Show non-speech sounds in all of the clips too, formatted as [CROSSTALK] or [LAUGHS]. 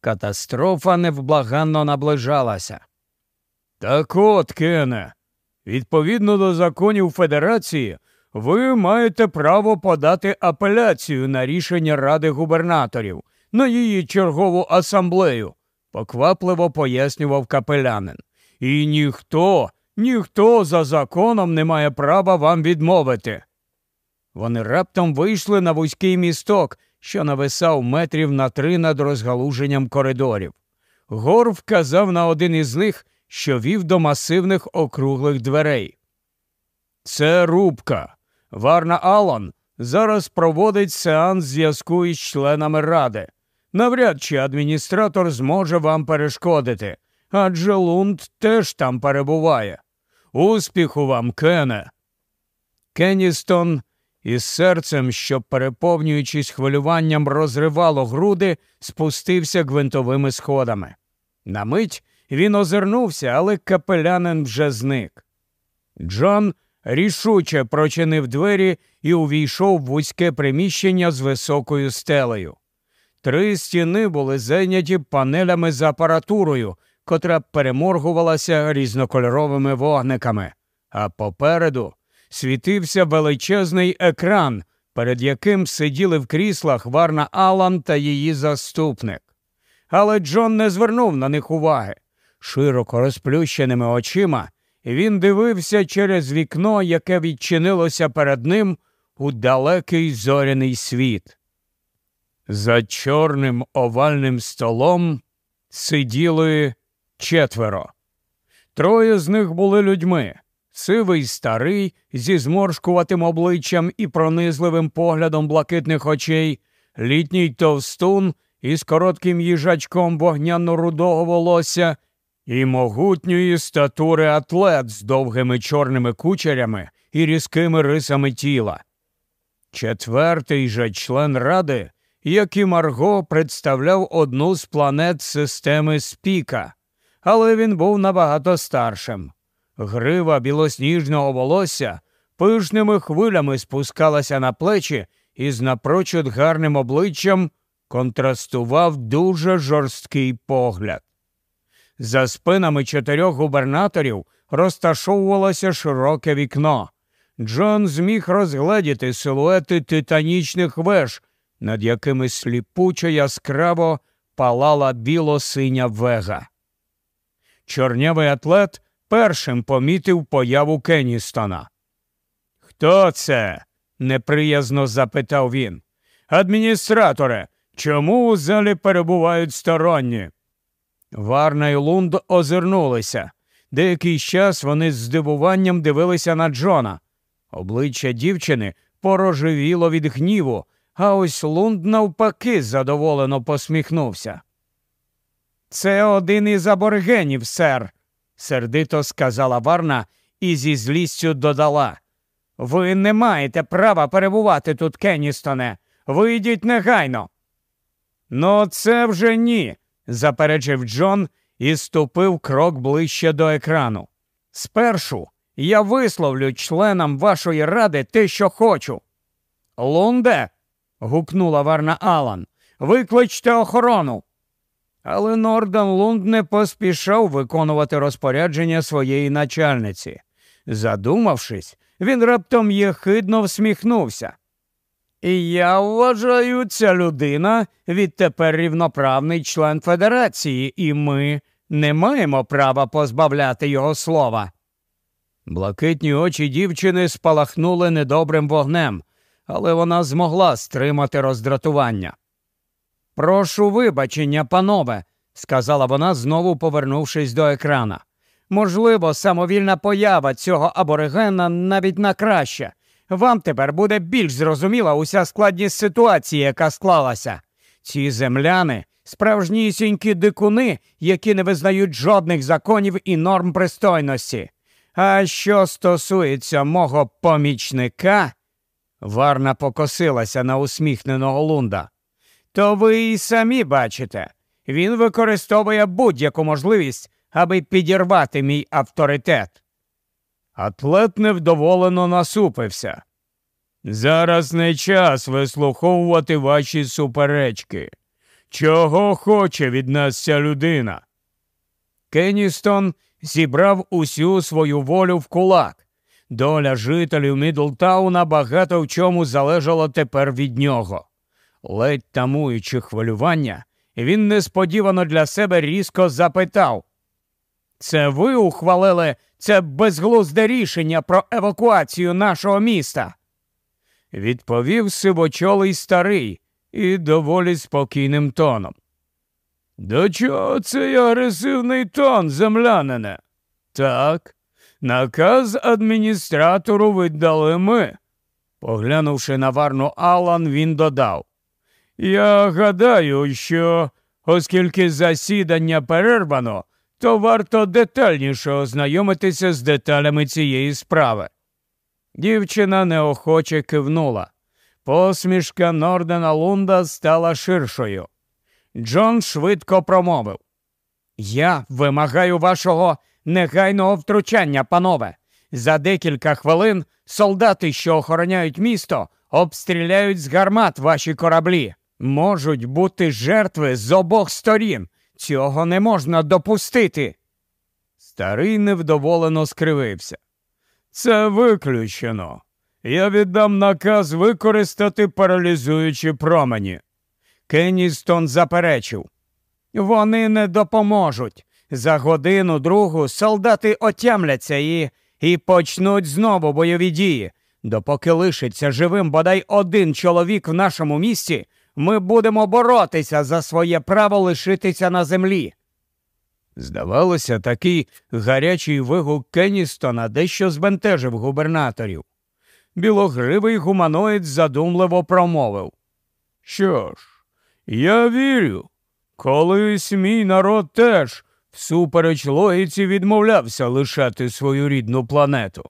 Катастрофа невблаганно наближалася. Так от, Кене, відповідно до законів Федерації, ви маєте право подати апеляцію на рішення Ради губернаторів на її чергову асамблею, поквапливо пояснював капелянин. І ніхто, ніхто за законом не має права вам відмовити. Вони раптом вийшли на вузький місток, що нависав метрів на три над розгалуженням коридорів. Гор вказав на один із них, що вів до масивних округлих дверей. Це рубка. Варна Аллан зараз проводить сеанс зв'язку із членами ради. Навряд чи адміністратор зможе вам перешкодити, адже Лунд теж там перебуває. Успіху вам, Кене. Кенністон із серцем, що, переповнюючись хвилюванням, розривало груди, спустився гвинтовими сходами. На мить він озирнувся, але капелянин вже зник. Джон рішуче прочинив двері і увійшов в вузьке приміщення з високою стелею. Три стіни були зайняті панелями з апаратурою, котра переморгувалася різнокольоровими вогниками, а попереду світився величезний екран, перед яким сиділи в кріслах Варна Алан та її заступник. Але Джон не звернув на них уваги. Широко розплющеними очима він дивився через вікно, яке відчинилося перед ним у далекий зоряний світ. За чорним овальним столом сиділи четверо. Троє з них були людьми. Сивий старий зі зморшкуватим обличчям і пронизливим поглядом блакитних очей, літній товстун із коротким їжачком вогняно-рудого волосся і могутньої статури атлет з довгими чорними кучерями і різкими рисами тіла. Четвертий же член ради, як і Марго, представляв одну з планет системи Спіка, але він був набагато старшим. Грива білосніжного волосся пишними хвилями спускалася на плечі і з напрочуд гарним обличчям контрастував дуже жорсткий погляд. За спинами чотирьох губернаторів розташовувалося широке вікно. Джон зміг розгледіти силуети титанічних веж, над якими сліпучо яскраво палала біло-синя вега. Чорнявий атлет першим помітив появу Кенністона. Хто це? неприязно запитав він. Адміністраторе, чому у залі перебувають сторонні? Варна і Лунд озирнулися. Деякий час вони з здивуванням дивилися на Джона. Обличчя дівчини порожевіло від гніву, а ось Лунд навпаки задоволено посміхнувся. Це один із аборигенів, сер, сердито сказала Варна і зі злістю додала. Ви не маєте права перебувати тут, Кенністоне. Вийдіть негайно. Ну, це вже ні, заперечив Джон і ступив крок ближче до екрану. Спершу я висловлю членам вашої ради те, що хочу. Лунде. гукнула Варна Алан. Викличте охорону. Але Нордан Лунд не поспішав виконувати розпорядження своєї начальниці. Задумавшись, він раптом єхидно всміхнувся. І я вважаю, ця людина відтепер рівноправний член Федерації, і ми не маємо права позбавляти його слова. Блакитні очі дівчини спалахнули недобрим вогнем, але вона змогла стримати роздратування. Прошу вибачення, панове, сказала вона, знову повернувшись до екрана. Можливо, самовільна поява цього аборигена навіть на краще. Вам тепер буде більш зрозуміла уся складність ситуації, яка склалася. Ці земляни справжнісінькі дикуни, які не визнають жодних законів і норм пристойності. А що стосується мого помічника, Варна покосилася на усміхненого лунда то ви і самі бачите, він використовує будь-яку можливість, аби підірвати мій авторитет. Атлет невдоволено насупився. Зараз не час вислуховувати ваші суперечки. Чого хоче від нас ця людина? Кенністон зібрав усю свою волю в кулак. Доля жителів Мідлтауна багато в чому залежала тепер від нього. Ледь тамуючи хвилювання, він несподівано для себе різко запитав Це ви ухвалили це безглузде рішення про евакуацію нашого міста? Відповів сивочолий старий і доволі спокійним тоном. До чого цей агресивний тон, землянине? Так, наказ адміністратору віддали ми. Поглянувши на Варну Алан, він додав. Я гадаю, що, оскільки засідання перервано, то варто детальніше ознайомитися з деталями цієї справи. Дівчина неохоче кивнула. Посмішка Нордена Лунда стала ширшою. Джон швидко промовив Я вимагаю вашого негайного втручання, панове. За декілька хвилин солдати, що охороняють місто, обстріляють з гармат ваші кораблі. Можуть бути жертви з обох сторін. Цього не можна допустити. Старий невдоволено скривився. Це виключено. Я віддам наказ використати паралізуючі промені. Кенністон заперечив. Вони не допоможуть. За годину другу солдати отямляться і, і почнуть знову бойові дії. Допоки лишиться живим бодай один чоловік в нашому місті, ми будемо боротися за своє право лишитися на землі. Здавалося, такий гарячий вигук Кенністона дещо збентежив губернаторів. Білогривий гуманоїд задумливо промовив. Що ж, я вірю, колись мій народ теж, всупереч логіці, відмовлявся лишати свою рідну планету.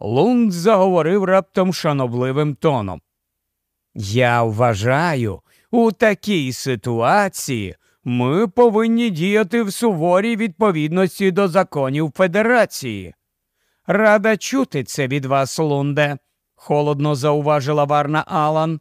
Лунд заговорив раптом шанобливим тоном. Я вважаю, у такій ситуації ми повинні діяти в суворій відповідності до законів Федерації. Рада чути це від вас, Лунде, холодно зауважила Варна Алан.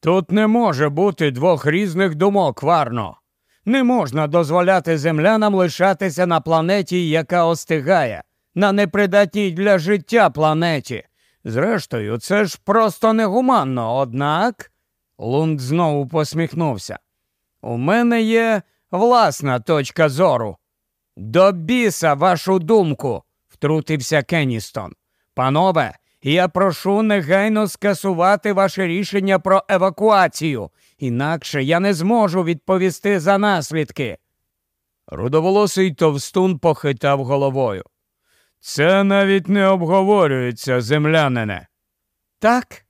Тут не може бути двох різних думок, Варно. Не можна дозволяти землянам лишатися на планеті, яка остигає, на непридатній для життя планеті. Зрештою, це ж просто негуманно, однак. Лунд знову посміхнувся. У мене є власна точка зору. До біса вашу думку, втрутився Кенністон. Панове, я прошу негайно скасувати ваше рішення про евакуацію, інакше я не зможу відповісти за наслідки. Рудоволосий товстун похитав головою. Це навіть не обговорюється, землянине. Так?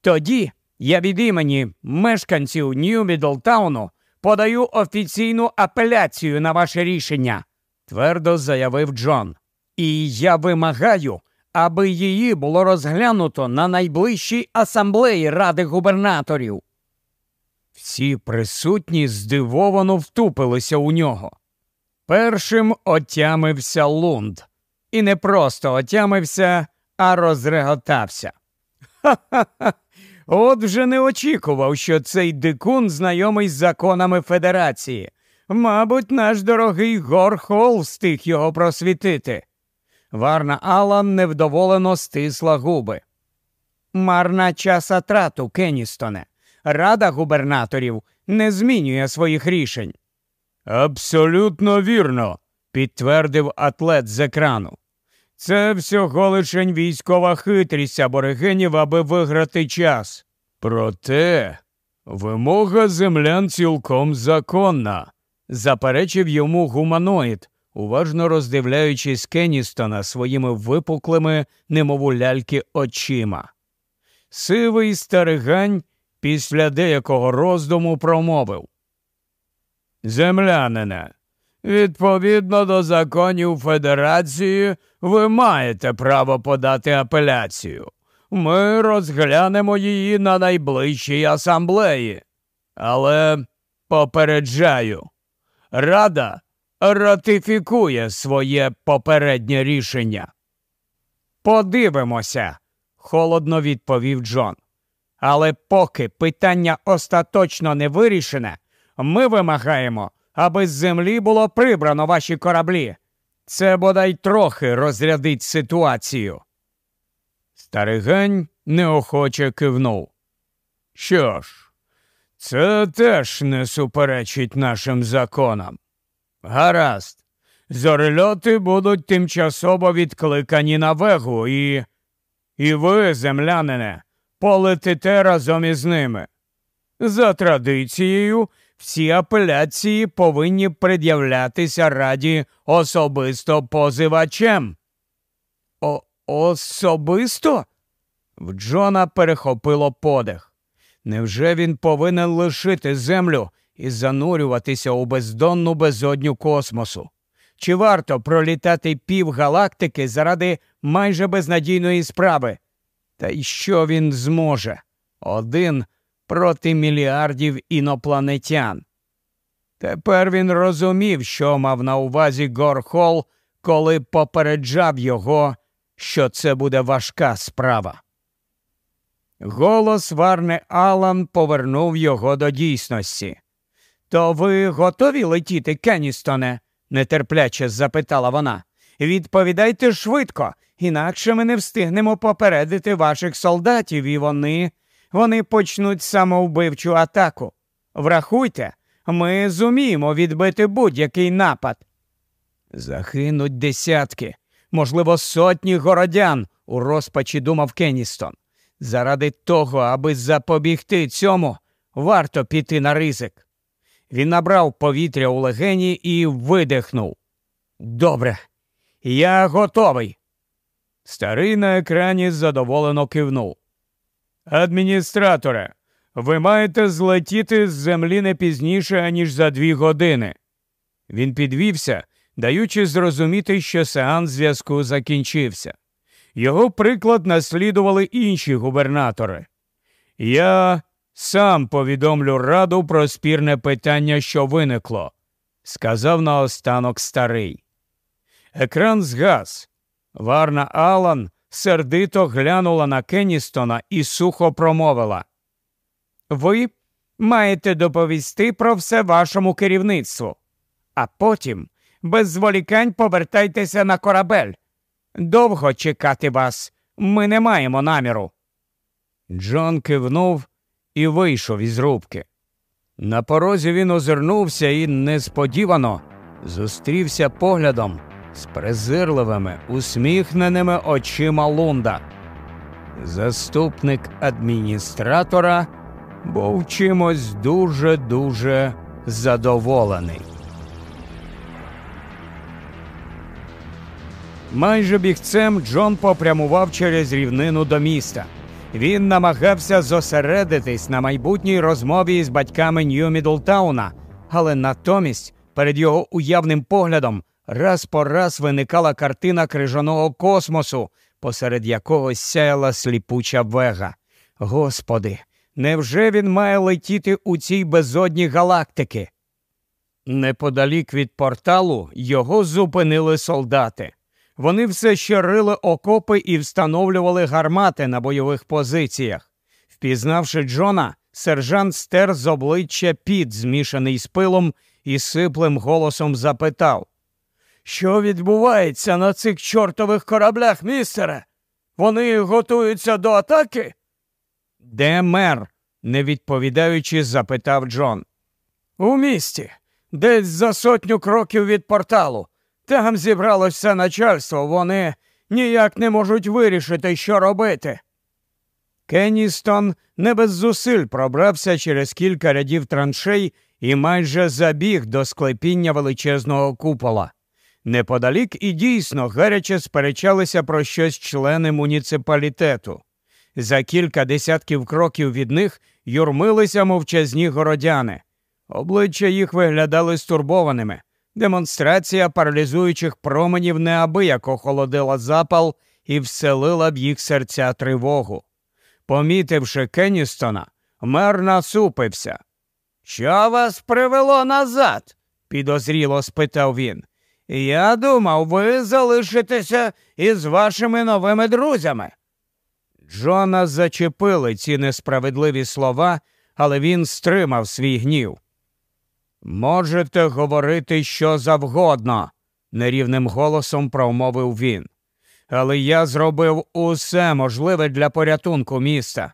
Тоді я від імені мешканців Нью-Мідлтауну подаю офіційну апеляцію на ваше рішення, твердо заявив Джон. І я вимагаю, аби її було розглянуто на найближчій асамблеї Ради губернаторів. Всі присутні здивовано втупилися у нього. Першим отямився Лунд. І не просто отямився, а розреготався. Ха-ха-ха. От вже не очікував, що цей дикун знайомий з законами Федерації. Мабуть, наш дорогий Горхол встиг його просвітити. Варна Алан невдоволено стисла губи. Марна часа трату, Кенністоне. Рада губернаторів не змінює своїх рішень. Абсолютно вірно, підтвердив атлет з екрану. Це всього лишень військова хитрість аборигенів, аби виграти час. Проте вимога землян цілком законна, заперечив йому гуманоїд, уважно роздивляючись Кенністона своїми випуклими, немов ляльки очима. Сивий старигань після деякого роздуму промовив. Землянине, відповідно до законів Федерації, ви маєте право подати апеляцію. Ми розглянемо її на найближчій асамблеї. Але попереджаю, Рада ратифікує своє попереднє рішення. Подивимося, холодно відповів Джон. Але поки питання остаточно не вирішене, ми вимагаємо, аби з землі було прибрано ваші кораблі. Це бодай трохи розрядить ситуацію. Старигань неохоче кивнув. Що ж, це теж не суперечить нашим законам. Гаразд, зорильоти будуть тимчасово відкликані на вегу, і. І ви, землянине, полетите разом із ними. За традицією, всі апеляції повинні пред'являтися раді особисто позивачем. О Особисто? В Джона перехопило подих. Невже він повинен лишити землю і занурюватися у бездонну безодню космосу? Чи варто пролітати пів галактики заради майже безнадійної справи? Та й що він зможе? Один проти мільярдів інопланетян. Тепер він розумів, що мав на увазі Горхол, коли попереджав його, що це буде важка справа. Голос Варни Алан повернув його до дійсності. То ви готові летіти, Кенністоне? нетерпляче запитала вона. Відповідайте швидко, інакше ми не встигнемо попередити ваших солдатів, і вони вони почнуть самовбивчу атаку. Врахуйте, ми зуміємо відбити будь-який напад. Загинуть десятки, можливо, сотні городян, у розпачі думав Кенністон. Заради того, аби запобігти цьому, варто піти на ризик. Він набрав повітря у легені і видихнув. Добре, я готовий. Старий на екрані задоволено кивнув. Адміністраторе, ви маєте злетіти з землі не пізніше, аніж за дві години. Він підвівся, даючи зрозуміти, що сеанс зв'язку закінчився. Його приклад наслідували інші губернатори. Я сам повідомлю раду про спірне питання, що виникло, сказав наостанок старий. Екран згас. Варна Алан сердито глянула на Кенністона і сухо промовила. Ви маєте доповісти про все вашому керівництву, а потім без зволікань повертайтеся на корабель. Довго чекати вас ми не маємо наміру. Джон кивнув і вийшов із рубки. На порозі він озирнувся і несподівано зустрівся поглядом з презирливими, усміхненими очима Лунда. Заступник адміністратора був чимось дуже дуже задоволений. Майже бігцем Джон попрямував через рівнину до міста. Він намагався зосередитись на майбутній розмові з батьками Нью Мідлтауна, але натомість перед його уявним поглядом раз по раз виникала картина крижаного космосу, посеред якого сяяла сліпуча вега. Господи, невже він має летіти у цій безодні галактики? Неподалік від порталу його зупинили солдати. Вони все ще рили окопи і встановлювали гармати на бойових позиціях. Впізнавши Джона, сержант стер з обличчя під, змішаний з пилом, і сиплим голосом запитав Що відбувається на цих чортових кораблях, містере? Вони готуються до атаки? Де мер? не відповідаючи, запитав Джон. У місті, десь за сотню кроків від порталу. Там зібралося начальство, вони ніяк не можуть вирішити, що робити. Кенністон не без зусиль пробрався через кілька рядів траншей і майже забіг до склепіння величезного купола. Неподалік і дійсно гаряче сперечалися про щось члени муніципалітету. За кілька десятків кроків від них юрмилися мовчазні городяни. Обличчя їх виглядали стурбованими. Демонстрація паралізуючих променів неабияк охолодила запал і вселила б їх серця тривогу. Помітивши Кенністона, мер насупився. Що вас привело назад? підозріло спитав він. Я думав, ви залишитеся із вашими новими друзями. Джона зачепили ці несправедливі слова, але він стримав свій гнів. Можете говорити що завгодно, нерівним голосом промовив він. Але я зробив усе можливе для порятунку міста.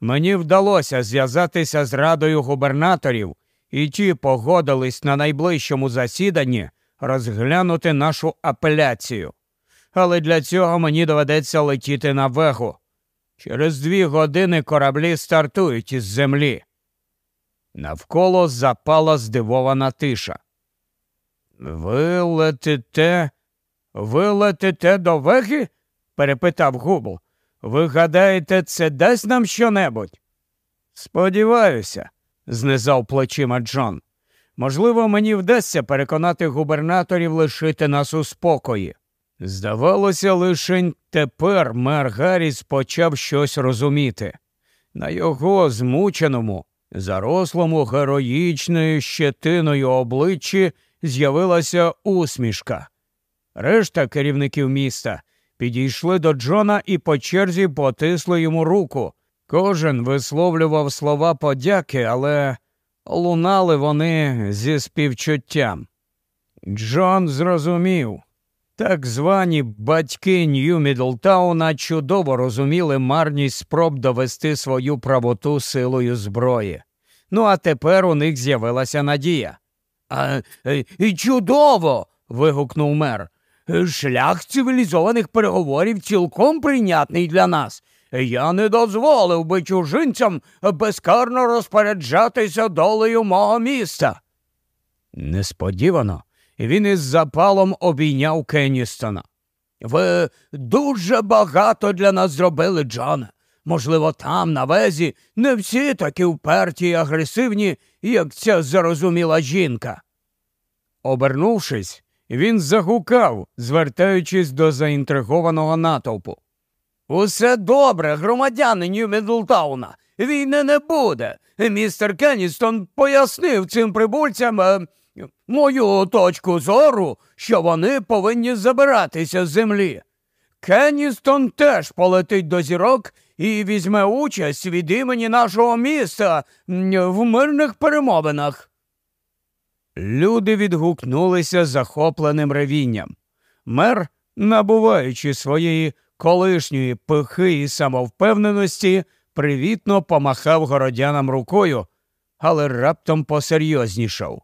Мені вдалося зв'язатися з радою губернаторів, і ті погодились на найближчому засіданні розглянути нашу апеляцію. Але для цього мені доведеться летіти на вегу. Через дві години кораблі стартують із землі. Навколо запала здивована тиша. Ви летите, ви до веги? перепитав Губл. Ви гадаєте, це дасть нам щонебудь? Сподіваюся, знизав плечима Джон. Можливо, мені вдасться переконати губернаторів лишити нас у спокої. Здавалося, лише тепер мер Гарріс почав щось розуміти. На його змученому, зарослому героїчною щетиною обличчі з'явилася усмішка. Решта керівників міста підійшли до Джона і по черзі потисли йому руку. Кожен висловлював слова подяки, але лунали вони зі співчуттям. Джон зрозумів. Так звані батьки Нью Мідлтауна чудово розуміли марність спроб довести свою правоту силою зброї. Ну, а тепер у них з'явилася надія. «А, і Чудово. вигукнув мер. Шлях цивілізованих переговорів цілком прийнятний для нас. Я не дозволив би чужинцям безкарно розпоряджатися долею мого міста. Несподівано він із запалом обійняв Кенністона. Ви дуже багато для нас зробили, Джоне. Можливо, там, на везі, не всі такі вперті й агресивні, як ця зарозуміла жінка. Обернувшись, він загукав, звертаючись до заінтригованого натовпу. Усе добре, громадяни Нью Мідлтауна. Війни не буде. Містер Кенністон пояснив цим прибульцям е, мою точку зору, що вони повинні забиратися з землі. Кенністон теж полетить до зірок і візьме участь від імені нашого міста в мирних перемовинах. Люди відгукнулися захопленим ревінням. Мер, набуваючи своєї колишньої пихи і самовпевненості, привітно помахав городянам рукою, але раптом посерйознішав.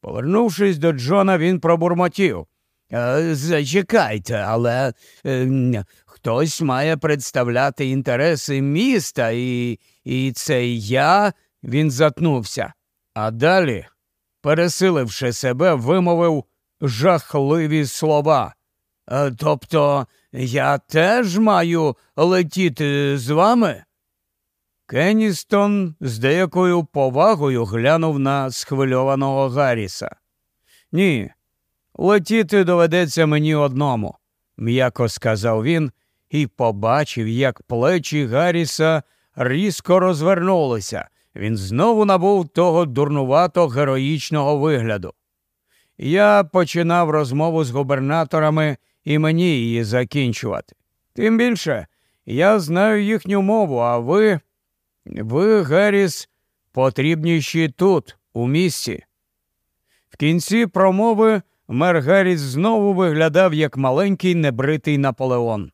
Повернувшись до Джона, він пробурмотів. «Е, зачекайте, але е, хтось має представляти інтереси міста, і і це я він затнувся. А далі, пересиливши себе, вимовив жахливі слова. «Е, тобто я теж маю летіти з вами? Кенністон з деякою повагою глянув на схвильованого Гарріса. Ні, летіти доведеться мені одному, м'яко сказав він і побачив, як плечі Гарріса різко розвернулися. Він знову набув того дурнувато героїчного вигляду. Я починав розмову з губернаторами і мені її закінчувати. Тим більше я знаю їхню мову, а ви. Ви, Гарріс, потрібніші тут, у місті. В кінці промови мер Гарріс знову виглядав як маленький небритий Наполеон.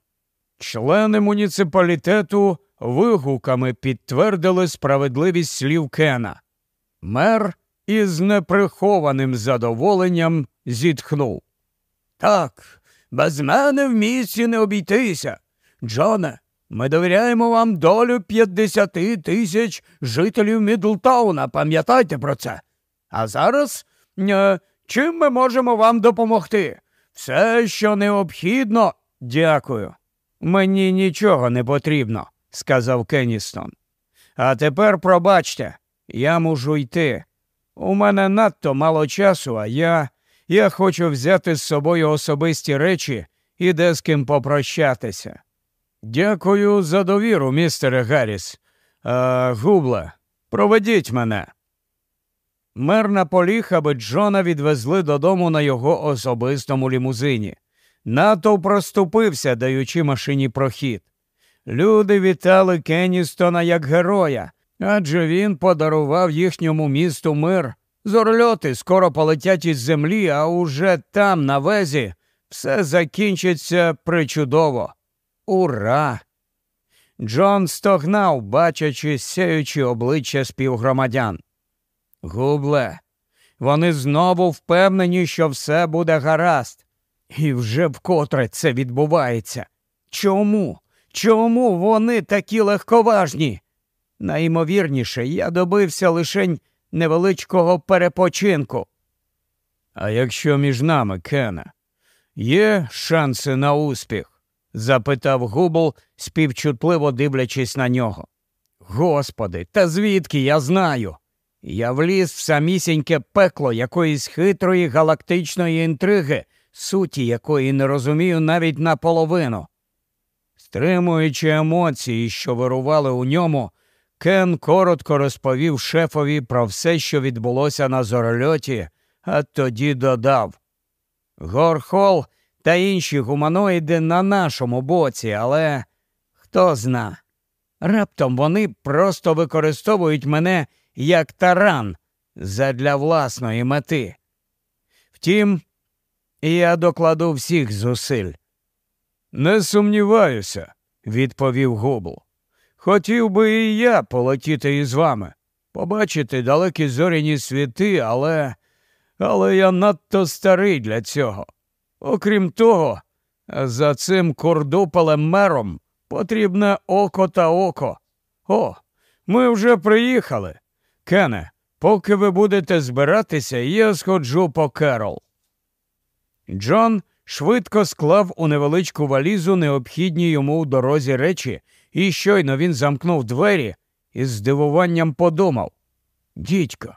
Члени муніципалітету вигуками підтвердили справедливість слів Кена. Мер із неприхованим задоволенням зітхнув. Так, без мене в місті не обійтися. Джоне, ми довіряємо вам долю 50 тисяч жителів Мідлтауна, пам'ятайте про це. А зараз е, чим ми можемо вам допомогти? Все, що необхідно, дякую. Мені нічого не потрібно, сказав Кенністон. А тепер пробачте, я можу йти. У мене надто мало часу, а я я хочу взяти з собою особисті речі і де з ким попрощатися. Дякую за довіру, містере Гарріс. А, Губла, проведіть мене. Мер наполіг, аби Джона відвезли додому на його особистому лімузині. Натов проступився, даючи машині прохід. Люди вітали Кенністона як героя, адже він подарував їхньому місту мир Зорльоти скоро полетять із землі, а уже там, на везі, все закінчиться причудово. Ура! Джон стогнав, бачачи сяючі обличчя співгромадян. Губле, вони знову впевнені, що все буде гаразд. І вже вкотре це відбувається. Чому? Чому вони такі легковажні? Найімовірніше, я добився лишень невеличкого перепочинку. А якщо між нами, Кена, є шанси на успіх? запитав Губл, співчутливо дивлячись на нього. Господи, та звідки я знаю? Я вліз в самісіньке пекло якоїсь хитрої галактичної інтриги, суті якої не розумію навіть наполовину. Стримуючи емоції, що вирували у ньому, Кен коротко розповів шефові про все, що відбулося на зорольоті, а тоді додав Горхол та інші гуманоїди на нашому боці, але хто зна. Раптом вони просто використовують мене як таран задля власної мети. Втім, я докладу всіх зусиль. Не сумніваюся, відповів Губл. Хотів би і я полетіти із вами, побачити далекі зоряні світи, але але я надто старий для цього. Окрім того, за цим кордопалем мером потрібне око та око. О, ми вже приїхали. Кене, поки ви будете збиратися, я сходжу по Керол. Джон швидко склав у невеличку валізу необхідні йому у дорозі речі, і щойно він замкнув двері і з здивуванням подумав Дідько,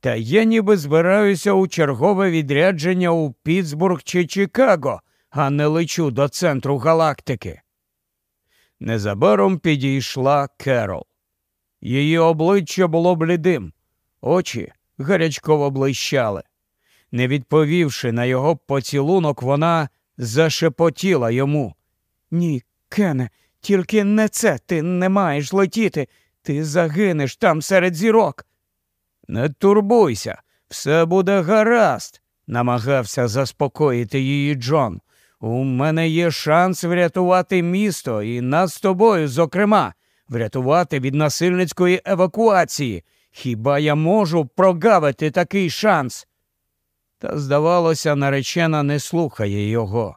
та я ніби збираюся у чергове відрядження у Пітсбург чи Чикаго, а не лечу до центру галактики. Незабаром підійшла Керол. Її обличчя було блідим, очі гарячково блищали. Не відповівши на його поцілунок, вона зашепотіла йому. Ні, Кене, тільки не це ти не маєш летіти. Ти загинеш там серед зірок. Не турбуйся, все буде гаразд, намагався заспокоїти її Джон. У мене є шанс врятувати місто і нас з тобою, зокрема, врятувати від насильницької евакуації. Хіба я можу прогавити такий шанс? Та, здавалося, наречена не слухає його.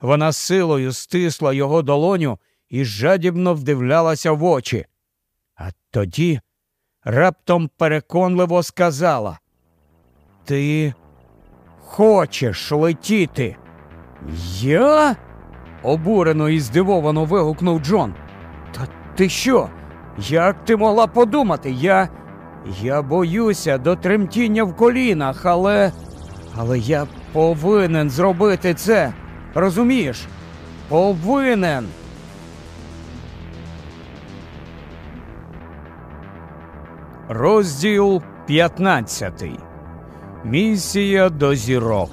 Вона силою стисла його долоню і жадібно вдивлялася в очі. А тоді раптом переконливо сказала Ти хочеш летіти? Я? обурено і здивовано вигукнув Джон. Та ти що? Як ти могла подумати? Я. Я боюся до тремтіння в колінах, але. Але я повинен зробити це. Розумієш? Повинен. Розділ 15. Місія до зірок.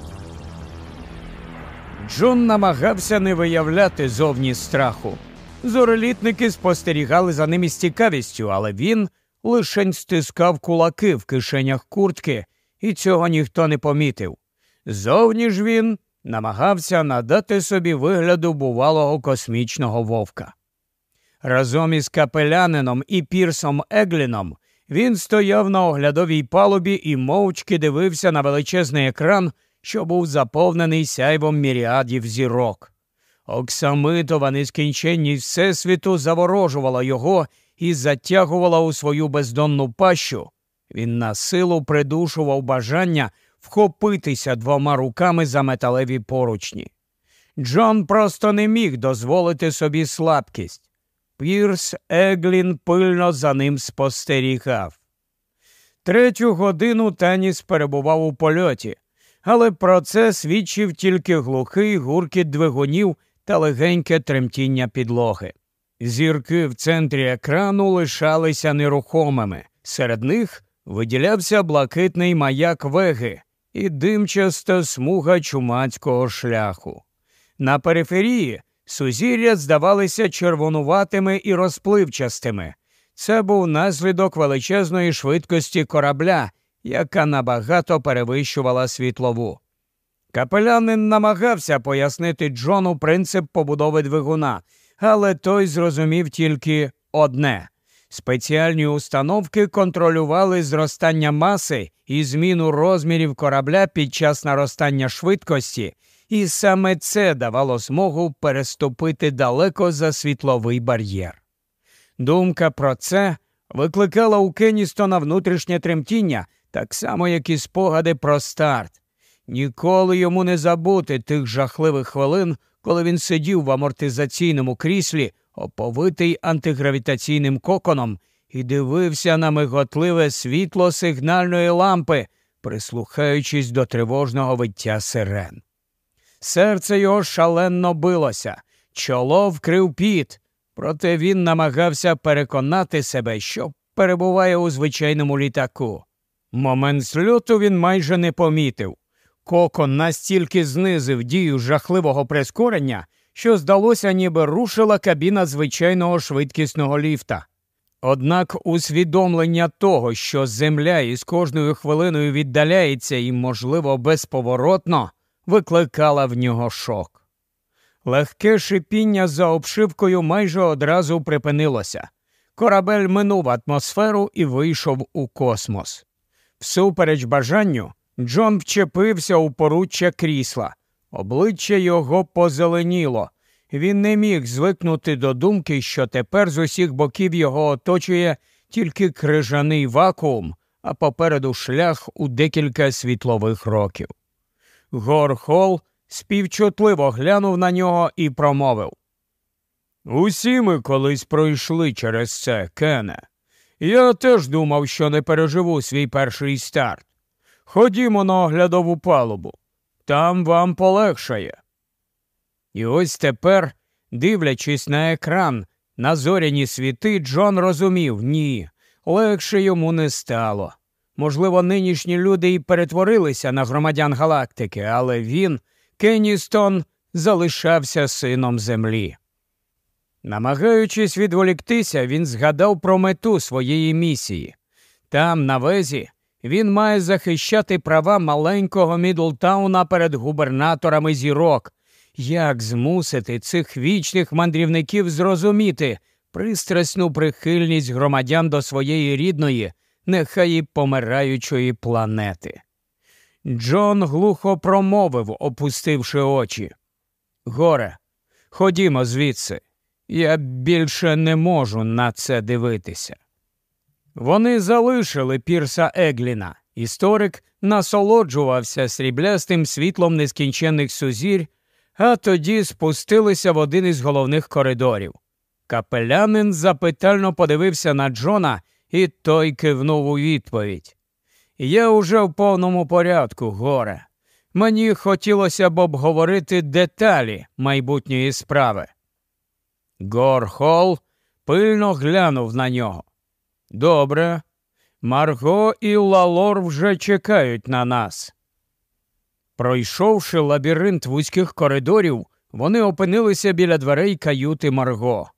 Джон намагався не виявляти зовні страху. Зорелітники спостерігали за ним із цікавістю, але він лишень стискав кулаки в кишенях куртки, і цього ніхто не помітив. Зовні ж він намагався надати собі вигляду бувалого космічного вовка. Разом із капелянином і Пірсом Егліном він стояв на оглядовій палубі і мовчки дивився на величезний екран, що був заповнений сяйвом міріадів зірок. Оксамитова нескінченність Всесвіту заворожувала його і затягувала у свою бездонну пащу. Він на силу придушував бажання вхопитися двома руками за металеві поручні. Джон просто не міг дозволити собі слабкість. Пірс Еглін пильно за ним спостерігав. Третю годину Таніс перебував у польоті, але про це свідчив тільки глухий гуркіт двигунів та легеньке тремтіння підлоги. Зірки в центрі екрану лишалися нерухомими. Серед них виділявся блакитний маяк веги і димчаста смуга чумацького шляху. На периферії сузір'я здавалися червонуватими і розпливчастими. Це був наслідок величезної швидкості корабля, яка набагато перевищувала світлову. Капелянин намагався пояснити Джону принцип побудови двигуна, але той зрозумів тільки одне. Спеціальні установки контролювали зростання маси і зміну розмірів корабля під час наростання швидкості, і саме це давало змогу переступити далеко за світловий бар'єр. Думка про це викликала у Кенністона внутрішнє тремтіння, так само, як і спогади про старт. Ніколи йому не забути тих жахливих хвилин, коли він сидів в амортизаційному кріслі, оповитий антигравітаційним коконом, і дивився на миготливе світло сигнальної лампи, прислухаючись до тривожного виття сирен. Серце його шалено билося, чоло вкрив піт, проте він намагався переконати себе, що перебуває у звичайному літаку. Момент зльоту він майже не помітив. Кокон настільки знизив дію жахливого прискорення, що здалося, ніби рушила кабіна звичайного швидкісного ліфта. Однак усвідомлення того, що земля із кожною хвилиною віддаляється і, можливо, безповоротно, викликала в нього шок. Легке шипіння за обшивкою майже одразу припинилося. Корабель минув атмосферу і вийшов у космос. Всупереч бажанню, Джон вчепився у поруччя крісла. Обличчя його позеленіло. Він не міг звикнути до думки, що тепер з усіх боків його оточує тільки крижаний вакуум, а попереду шлях у декілька світлових років. Горхол співчутливо глянув на нього і промовив Усі ми колись пройшли через це, Кене. Я теж думав, що не переживу свій перший старт. Ходімо на оглядову палубу, там вам полегшає. І ось тепер, дивлячись на екран, на зоряні світи, Джон розумів ні, легше йому не стало. Можливо, нинішні люди і перетворилися на громадян галактики, але він, Кенністон, залишався сином землі. Намагаючись відволіктися, він згадав про мету своєї місії. Там, на везі, він має захищати права маленького Мідлтауна перед губернаторами зірок. Як змусити цих вічних мандрівників зрозуміти пристрасну прихильність громадян до своєї рідної, нехай і помираючої планети? Джон глухо промовив, опустивши очі. Горе, ходімо звідси. Я більше не можу на це дивитися. Вони залишили Пірса Егліна. Історик насолоджувався сріблястим світлом нескінченних сузірь, а тоді спустилися в один із головних коридорів. Капелянин запитально подивився на Джона, і той кивнув у відповідь. Я уже в повному порядку, горе. Мені хотілося б обговорити деталі майбутньої справи. Гор Холл пильно глянув на нього. Добре. Марго і Лалор вже чекають на нас. Пройшовши лабіринт вузьких коридорів, вони опинилися біля дверей каюти Марго.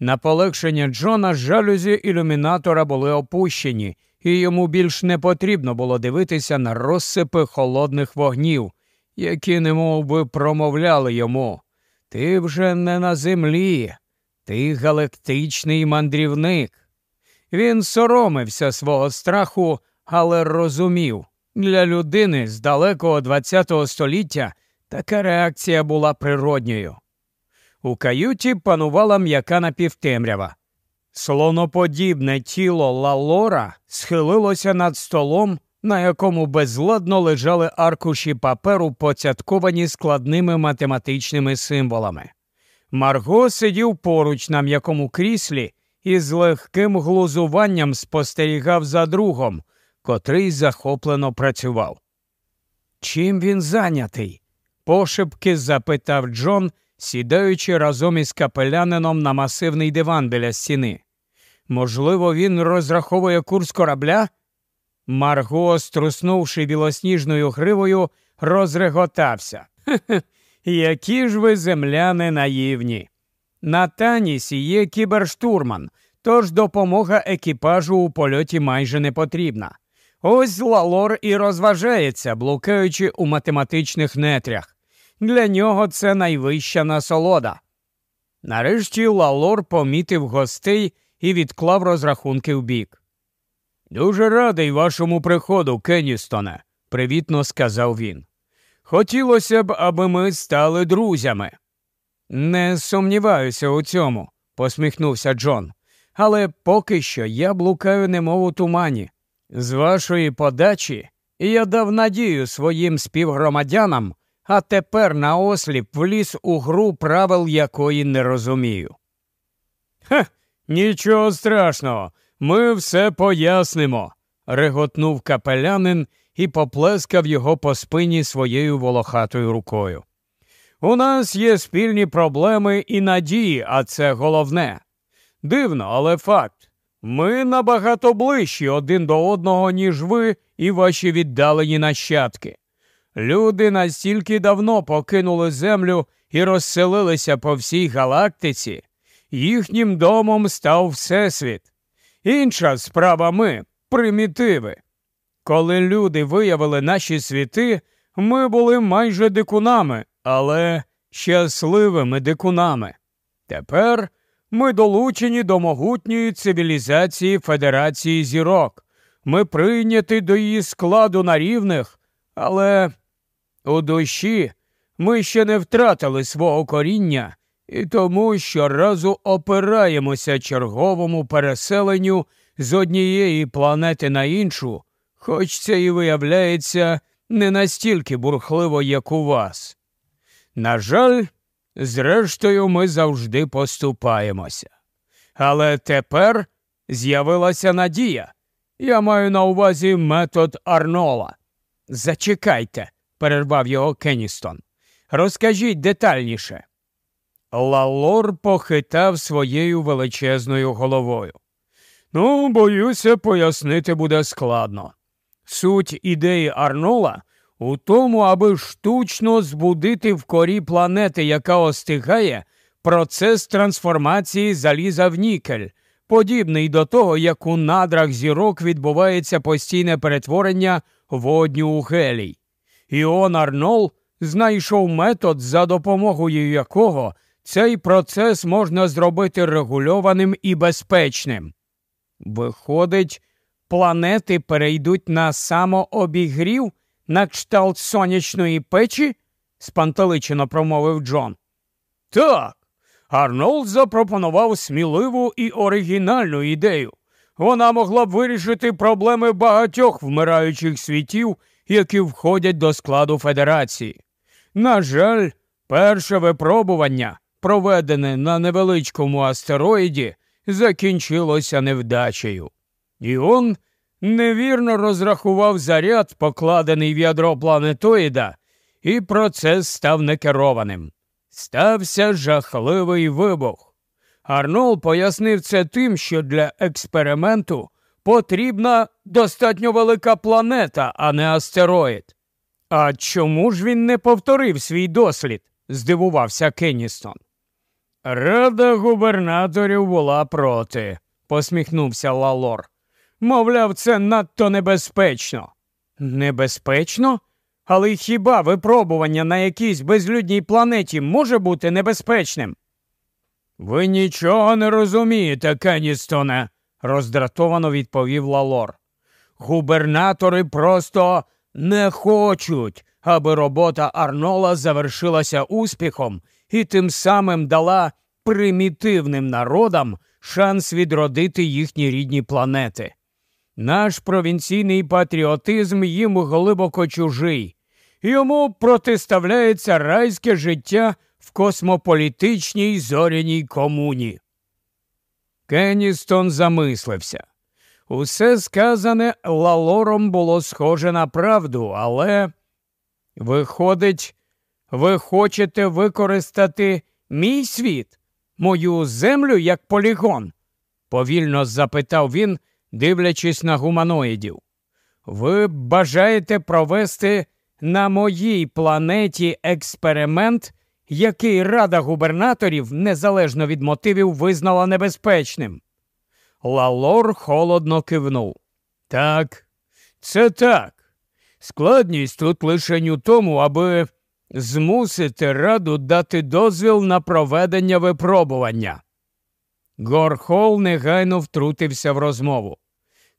На полегшення Джона жалюзі ілюмінатора були опущені, і йому більш не потрібно було дивитися на розсипи холодних вогнів, які немов би промовляли йому. Ти вже не на землі, ти галактичний мандрівник. Він соромився свого страху, але розумів, для людини з далекого ХХ століття така реакція була природньою. У каюті панувала м'яка напівтемрява. Слоноподібне тіло Лалора схилилося над столом, на якому безладно лежали аркуші паперу, поцятковані складними математичними символами. Марго сидів поруч на м'якому кріслі і з легким глузуванням спостерігав за другом, котрий захоплено працював. Чим він зайнятий? пошепки запитав Джон, сідаючи разом із капелянином на масивний диван біля стіни. Можливо, він розраховує курс корабля? Марго, струснувши білосніжною гривою, розреготався. Які ж ви земляни наївні. На Танісі є кіберштурман, тож допомога екіпажу у польоті майже не потрібна. Ось Лалор і розважається, блукаючи у математичних нетрях. Для нього це найвища насолода. Нарешті Лалор помітив гостей і відклав розрахунки вбік. Дуже радий вашому приходу, Кенністоне, привітно сказав він. Хотілося б, аби ми стали друзями. Не сумніваюся у цьому, посміхнувся Джон. Але поки що я блукаю немов у тумані. З вашої подачі я дав надію своїм співгромадянам, а тепер наосліп вліз у гру правил якої не розумію. Хе, нічого страшного, ми все пояснимо, реготнув капелянин і поплескав його по спині своєю волохатою рукою. У нас є спільні проблеми і надії, а це головне. Дивно, але факт. Ми набагато ближчі один до одного, ніж ви і ваші віддалені нащадки. Люди настільки давно покинули землю і розселилися по всій галактиці, їхнім домом став Всесвіт. Інша справа ми примітиви. Коли люди виявили наші світи, ми були майже дикунами, але щасливими дикунами. Тепер ми долучені до могутньої цивілізації Федерації зірок. Ми прийняті до її складу на рівних, але у душі ми ще не втратили свого коріння і тому щоразу опираємося черговому переселенню з однієї планети на іншу, хоч це і виявляється не настільки бурхливо, як у вас. На жаль, зрештою, ми завжди поступаємося. Але тепер з'явилася надія. Я маю на увазі метод Арнола. Зачекайте, перервав його Кенністон. Розкажіть детальніше. Лалор похитав своєю величезною головою. Ну, боюся, пояснити буде складно. Суть ідеї Арнола у тому, аби штучно збудити в корі планети, яка остигає, процес трансформації заліза в нікель, подібний до того, як у надрах зірок відбувається постійне перетворення водню у гелій. Іон Арнол знайшов метод, за допомогою якого цей процес можна зробити регульованим і безпечним. Виходить, планети перейдуть на самообігрів на кшталт сонячної печі? спантеличено промовив Джон. Так. Арнолд запропонував сміливу і оригінальну ідею. Вона могла б вирішити проблеми багатьох вмираючих світів, які входять до складу Федерації. На жаль, перше випробування, проведене на невеличкому астероїді, закінчилося невдачею. І он невірно розрахував заряд, покладений в ядро планетоїда, і процес став некерованим. Стався жахливий вибух. Арнол пояснив це тим, що для експерименту потрібна достатньо велика планета, а не астероїд. А чому ж він не повторив свій дослід? здивувався Кенністон. Рада губернаторів була проти, посміхнувся Лалор. Мовляв, це надто небезпечно. Небезпечно? Але хіба випробування на якійсь безлюдній планеті може бути небезпечним? Ви нічого не розумієте, Кенністоне, роздратовано відповів Лалор. Губернатори просто не хочуть, аби робота Арнола завершилася успіхом і тим самим дала примітивним народам шанс відродити їхні рідні планети. Наш провінційний патріотизм їм глибоко чужий, йому протиставляється райське життя в космополітичній зоряній комуні. Кенністон замислився. Усе сказане Лалором було схоже на правду, але, виходить, ви хочете використати мій світ, мою землю як полігон? повільно запитав він, дивлячись на гуманоїдів. Ви бажаєте провести на моїй планеті експеримент, який Рада губернаторів, незалежно від мотивів, визнала небезпечним? Лалор холодно кивнув. Так, Це так. Складність тут лише у тому, аби змусити раду дати дозвіл на проведення випробування. Горхол негайно втрутився в розмову.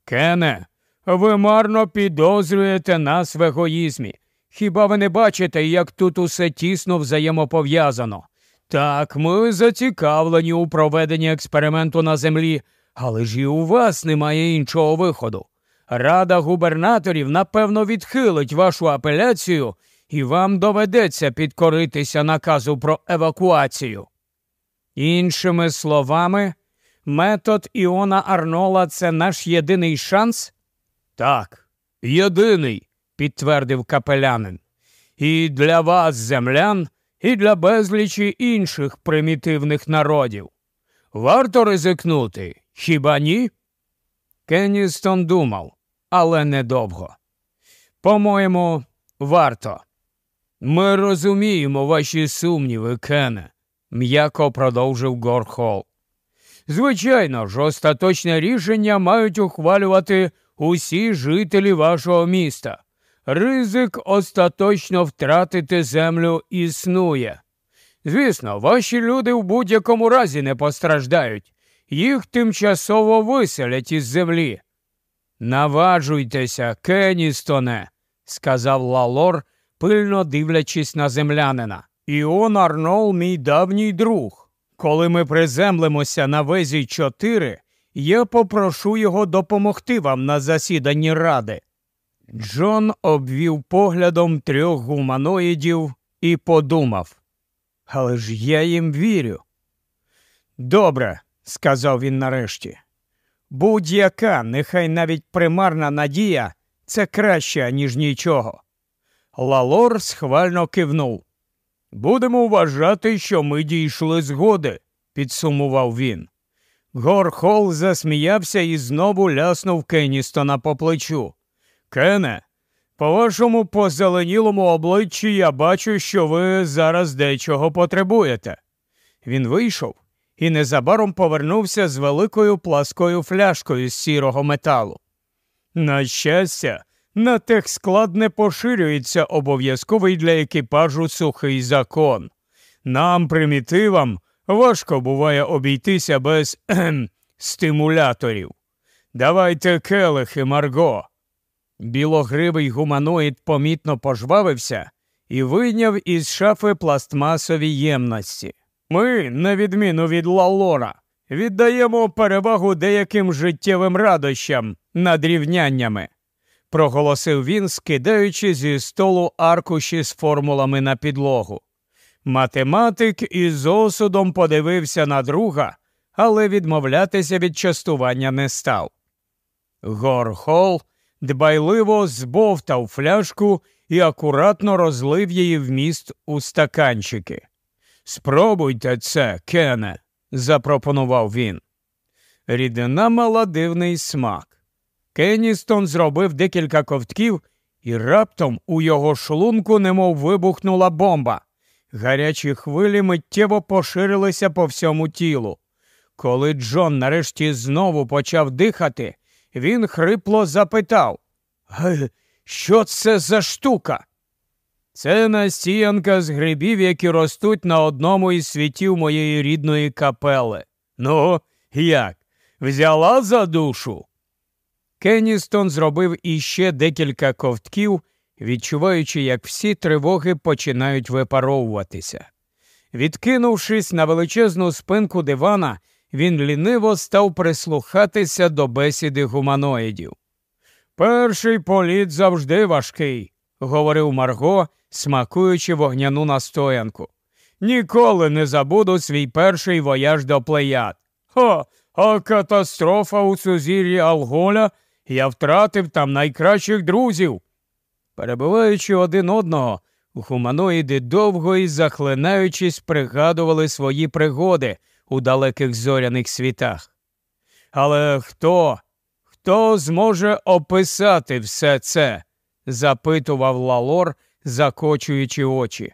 Кене, ви марно підозрюєте нас в егоїзмі. Хіба ви не бачите, як тут усе тісно взаємопов'язано? Так, ми зацікавлені у проведенні експерименту на землі, але ж і у вас немає іншого виходу. Рада губернаторів напевно відхилить вашу апеляцію, і вам доведеться підкоритися наказу про евакуацію. Іншими словами, метод Іона Арнола це наш єдиний шанс? Так, єдиний, підтвердив капелянин. І для вас, землян, і для безлічі інших примітивних народів. Варто ризикнути, хіба ні? Кенністон думав, але недовго. По-моєму, варто. Ми розуміємо ваші сумніви, Кене, м'яко продовжив Горхол. Звичайно ж, остаточне рішення мають ухвалювати усі жителі вашого міста. Ризик остаточно втратити землю існує. Звісно, ваші люди в будь-якому разі не постраждають, їх тимчасово виселять із землі. Наважуйтеся, Кеністоне, сказав Лалор, пильно дивлячись на землянина. Іон Арнол, мій давній друг. Коли ми приземлимося на везі 4, я попрошу його допомогти вам на засіданні ради. Джон обвів поглядом трьох гуманоїдів і подумав. Але ж я їм вірю. Добре, сказав він нарешті. Будь-яка, нехай навіть примарна надія це краще, ніж нічого. Лалор схвально кивнув. Будемо вважати, що ми дійшли згоди, підсумував він. Горхол засміявся і знову ляснув Кенністона по плечу. Кене, по вашому позеленілому обличчі я бачу, що ви зараз дечого потребуєте. Він вийшов і незабаром повернувся з великою пласкою фляшкою з сірого металу. На щастя, на техсклад не поширюється обов'язковий для екіпажу сухий закон. Нам, примітивам, важко буває обійтися без кхем, стимуляторів. Давайте келихи, Марго. Білогривий гуманоїд помітно пожвавився і вийняв із шафи пластмасові ємності. Ми, на відміну від Лалора, віддаємо перевагу деяким життєвим радощам над рівняннями, проголосив він, скидаючи зі столу аркуші з формулами на підлогу. Математик із осудом подивився на друга, але відмовлятися від частування не став. Горхол дбайливо збовтав фляжку і акуратно розлив її в міст у стаканчики. Спробуйте це, Кене, запропонував він. Рідина мала дивний смак. Кенністон зробив декілька ковтків, і раптом у його шлунку немов вибухнула бомба. Гарячі хвилі миттєво поширилися по всьому тілу. Коли Джон нарешті знову почав дихати, він хрипло запитав Що це за штука? Це настіянка з грибів, які ростуть на одному із світів моєї рідної капели. Ну, як? Взяла за душу? Кенністон зробив іще декілька ковтків, відчуваючи, як всі тривоги починають випаровуватися. Відкинувшись на величезну спинку дивана, він ліниво став прислухатися до бесіди гуманоїдів. Перший політ завжди важкий, говорив Марго, смакуючи вогняну настоянку. Ніколи не забуду свій перший вояж до плеяд. Хо, а катастрофа у сузір'ї Алголя я втратив там найкращих друзів. Перебуваючи один одного, гуманоїди довго і захлинаючись, пригадували свої пригоди у далеких зоряних світах. Але хто, хто зможе описати все це? запитував Лалор, закочуючи очі.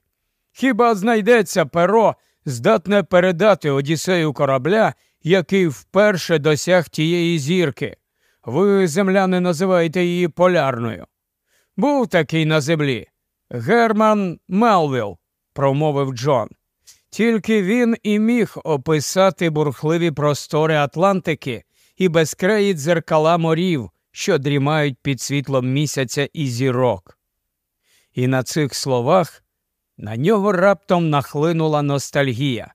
Хіба знайдеться перо, здатне передати Одіссею корабля, який вперше досяг тієї зірки? Ви, земляни, називаєте її полярною. Був такий на землі. Герман Мелвіл, промовив Джон. Тільки він і міг описати бурхливі простори Атлантики і безкраї дзеркала морів, що дрімають під світлом місяця і зірок. І на цих словах на нього раптом нахлинула ностальгія.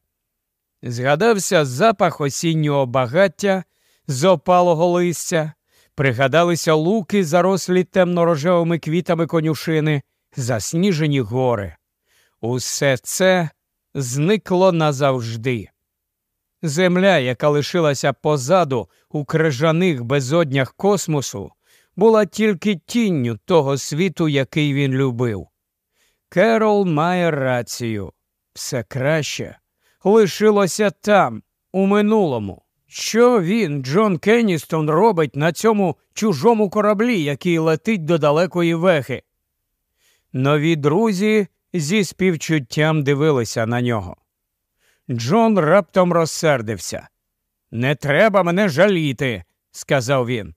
Згадався запах осіннього багаття з опалого листя, пригадалися луки, зарослі темно-рожевими квітами конюшини, засніжені гори. Усе це зникло назавжди. Земля, яка лишилася позаду у крижаних безоднях космосу, була тільки тінню того світу, який він любив. Керол має рацію все краще лишилося там, у минулому. Що він, Джон Кенністон, робить на цьому чужому кораблі, який летить до далекої вехи? Нові друзі зі співчуттям дивилися на нього. Джон раптом розсердився. Не треба мене жаліти, сказав він.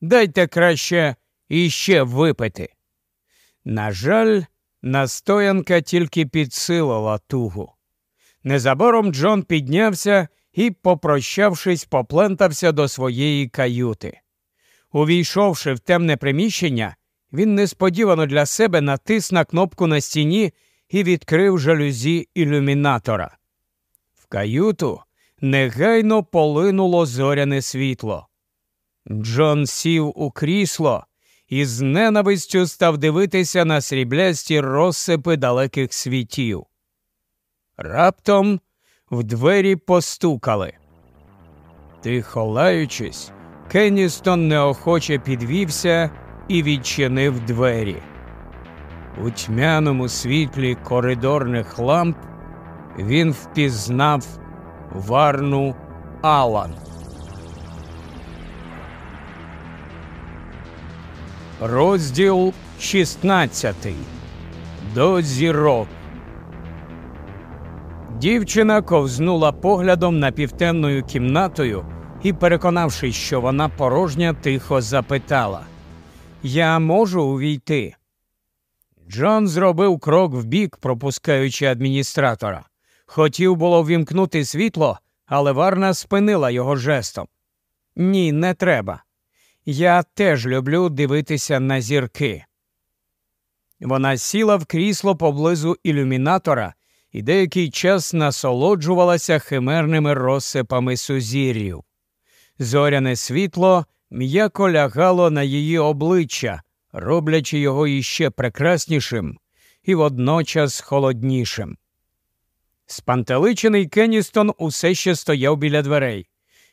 Дайте краще іще випити. На жаль, настоянка тільки підсилила тугу. Незабаром Джон піднявся і, попрощавшись, поплентався до своєї каюти. Увійшовши в темне приміщення, він несподівано для себе натис на кнопку на стіні і відкрив жалюзі ілюмінатора. В каюту негайно полинуло зоряне світло. Джон сів у крісло і з ненавистю став дивитися на сріблясті розсипи далеких світів. Раптом в двері постукали. Тихо лаючись, Кенністон неохоче підвівся і відчинив двері. У тьмяному світлі коридорних ламп він впізнав Варну Алан. Розділ 16. До зірок. Дівчина ковзнула поглядом напівтемною кімнатою і, переконавшись, що вона порожня, тихо запитала Я можу увійти? Джон зробив крок вбік, пропускаючи адміністратора. Хотів було ввімкнути світло, але Варна спинила його жестом. Ні, не треба. Я теж люблю дивитися на зірки. Вона сіла в крісло поблизу ілюмінатора і деякий час насолоджувалася химерними розсипами сузір'їв. Зоряне світло м'яко лягало на її обличчя, роблячи його іще прекраснішим і водночас холоднішим. Спантеличений Кенністон усе ще стояв біля дверей.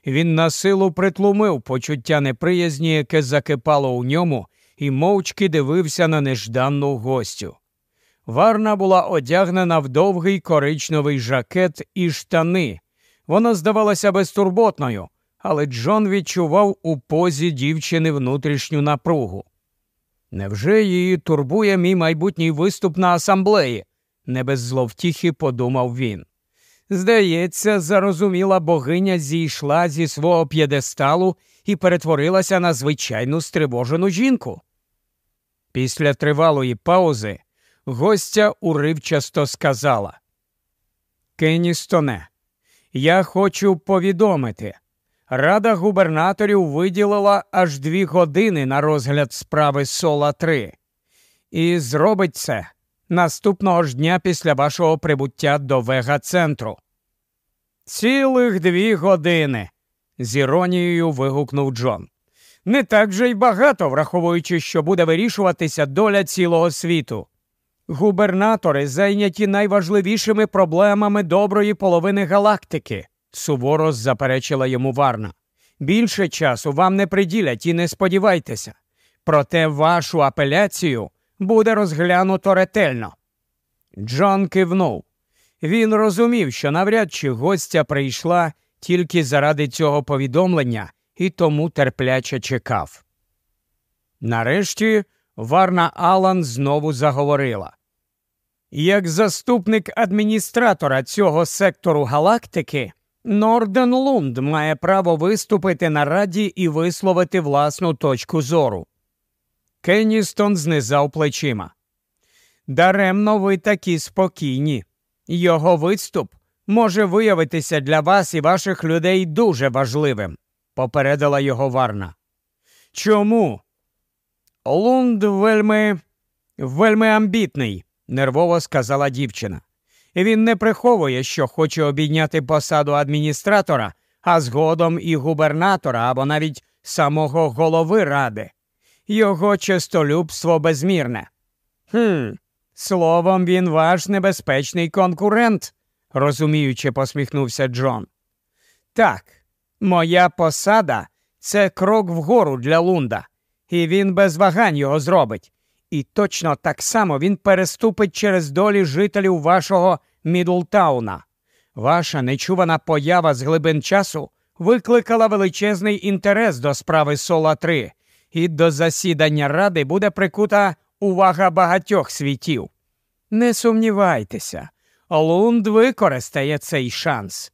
Він на силу притлумив почуття неприязні, яке закипало у ньому, і мовчки дивився на нежданну гостю. Варна була одягнена в довгий коричневий жакет і штани. Вона здавалася безтурботною, але Джон відчував у позі дівчини внутрішню напругу. Невже її турбує мій майбутній виступ на асамблеї? не без зловтіхи подумав він. Здається, зарозуміла богиня зійшла зі свого п'єдесталу і перетворилася на звичайну стривожену жінку. Після тривалої паузи гостя уривчасто сказала Кеністоне, я хочу повідомити. Рада губернаторів виділила аж дві години на розгляд справи Сола 3 і зробить це наступного ж дня після вашого прибуття до вега центру. Цілих дві години. з іронією вигукнув Джон. Не так же й багато, враховуючи, що буде вирішуватися доля цілого світу. Губернатори зайняті найважливішими проблемами доброї половини галактики, суворо заперечила йому Варна. Більше часу вам не приділять і не сподівайтеся. Проте вашу апеляцію буде розглянуто ретельно. Джон кивнув. Він розумів, що навряд чи гостя прийшла тільки заради цього повідомлення і тому терпляче чекав. Нарешті Варна Алан знову заговорила. Як заступник адміністратора цього сектору галактики, Норден Лунд має право виступити на раді і висловити власну точку зору. Кенністон знизав плечима. Даремно ви такі спокійні. Його виступ може виявитися для вас і ваших людей дуже важливим, попередила його Варна. Чому? Лунд вельми, вельми амбітний, нервово сказала дівчина. Він не приховує, що хоче обійняти посаду адміністратора, а згодом і губернатора або навіть самого голови ради. Його честолюбство безмірне. Хм, словом, він ваш небезпечний конкурент, розуміючи, посміхнувся Джон. Так, моя посада це крок вгору для Лунда, і він без вагань його зробить. І точно так само він переступить через долі жителів вашого Мідлтауна. Ваша нечувана поява з глибин часу викликала величезний інтерес до справи Сола 3 і до засідання ради буде прикута увага багатьох світів. Не сумнівайтеся, Лунд використає цей шанс.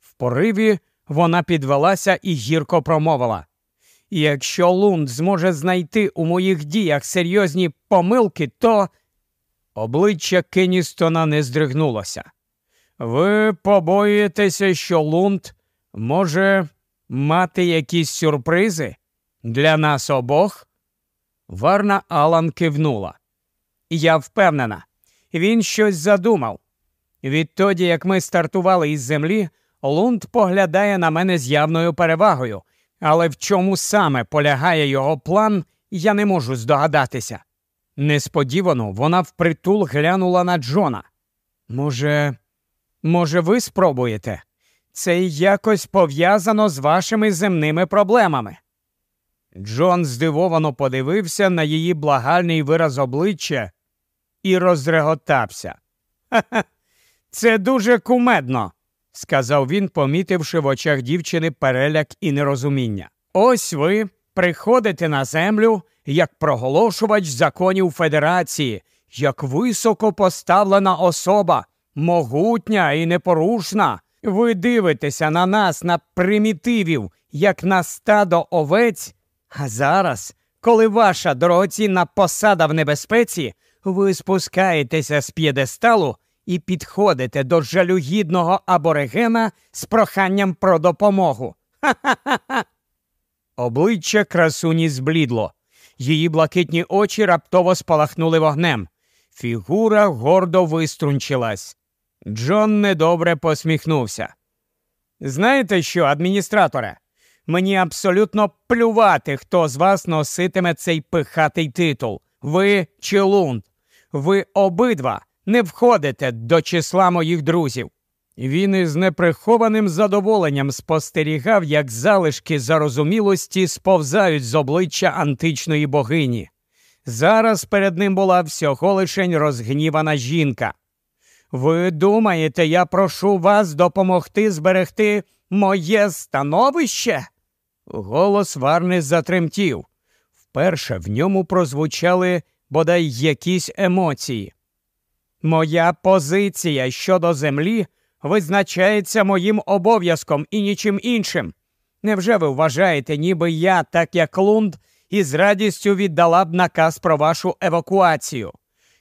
В пориві вона підвелася і гірко промовила. Якщо Лунд зможе знайти у моїх діях серйозні помилки, то обличчя Кенністона не здригнулося. Ви побоїтеся, що Лунд може мати якісь сюрпризи для нас обох? Варна Алан кивнула. Я впевнена, він щось задумав. Відтоді, як ми стартували із землі, Лунд поглядає на мене з явною перевагою, але в чому саме полягає його план, я не можу здогадатися. Несподівано вона впритул глянула на Джона. Може, може, ви спробуєте? Це якось пов'язано з вашими земними проблемами. Джон здивовано подивився на її благальний вираз обличчя і розреготався. [LAUGHS] Ха-ха, це дуже кумедно, сказав він, помітивши в очах дівчини переляк і нерозуміння. Ось ви приходите на землю як проголошувач законів Федерації, як високо поставлена особа, могутня і непорушна. Ви дивитеся на нас, на примітивів, як на стадо овець. А зараз, коли ваша дорогоцінна посада в небезпеці, ви спускаєтеся з п'єдесталу і підходите до жалюгідного аборигена з проханням про допомогу. Ха-ха-ха. Обличчя красуні зблідло. Її блакитні очі раптово спалахнули вогнем. Фігура гордо виструнчилась. Джон недобре посміхнувся. Знаєте що, адміністраторе? Мені абсолютно плювати, хто з вас носитиме цей пихатий титул. Ви чи Лунд. Ви обидва не входите до числа моїх друзів. Він із неприхованим задоволенням спостерігав, як залишки зарозумілості сповзають з обличчя античної богині. Зараз перед ним була всього лишень розгнівана жінка. Ви думаєте, я прошу вас допомогти зберегти моє становище? Голос Варни затремтів. Вперше в ньому прозвучали бодай якісь емоції. Моя позиція щодо землі визначається моїм обов'язком і нічим іншим. Невже ви вважаєте, ніби я, так як Лунд, із радістю віддала б наказ про вашу евакуацію?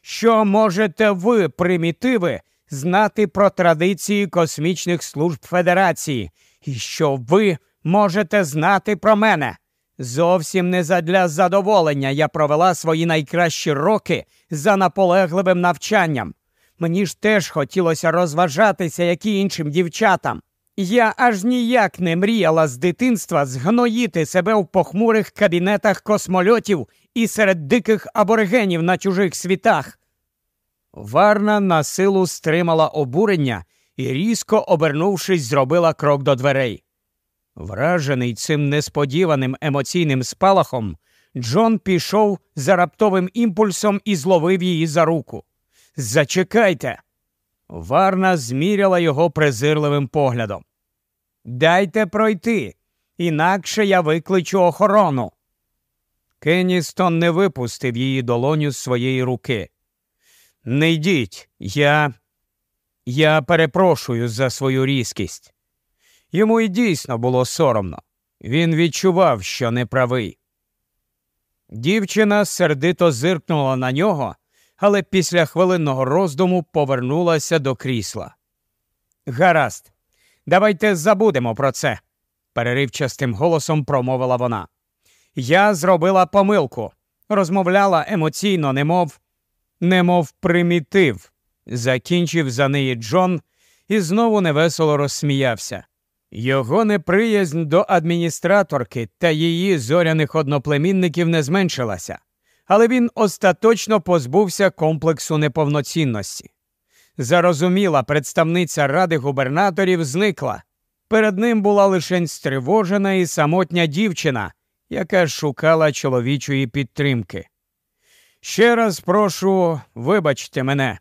Що можете ви, примітиви, знати про традиції космічних служб Федерації? І що ви можете знати про мене? Зовсім не задля задоволення я провела свої найкращі роки за наполегливим навчанням. Мені ж теж хотілося розважатися, як і іншим дівчатам. Я аж ніяк не мріяла з дитинства згноїти себе в похмурих кабінетах космольотів і серед диких аборигенів на чужих світах. Варна на силу стримала обурення і, різко обернувшись, зробила крок до дверей. Вражений цим несподіваним емоційним спалахом, Джон пішов за раптовим імпульсом і зловив її за руку. Зачекайте. Варна зміряла його презирливим поглядом. Дайте пройти, інакше я викличу охорону. Кенністон не випустив її долоню з своєї руки. Не йдіть, я. Я перепрошую за свою різкість. Йому і дійсно було соромно. Він відчував, що неправий. Дівчина сердито зиркнула на нього, але після хвилинного роздуму повернулася до крісла. Гаразд, давайте забудемо про це, переривчастим голосом промовила вона. Я зробила помилку, розмовляла емоційно, немов, немов примітив, закінчив за неї Джон і знову невесело розсміявся. Його неприязнь до адміністраторки та її зоряних одноплемінників не зменшилася, але він остаточно позбувся комплексу неповноцінності. Зарозуміла представниця ради губернаторів зникла. Перед ним була лише стривожена і самотня дівчина, яка шукала чоловічої підтримки. Ще раз прошу, вибачте мене,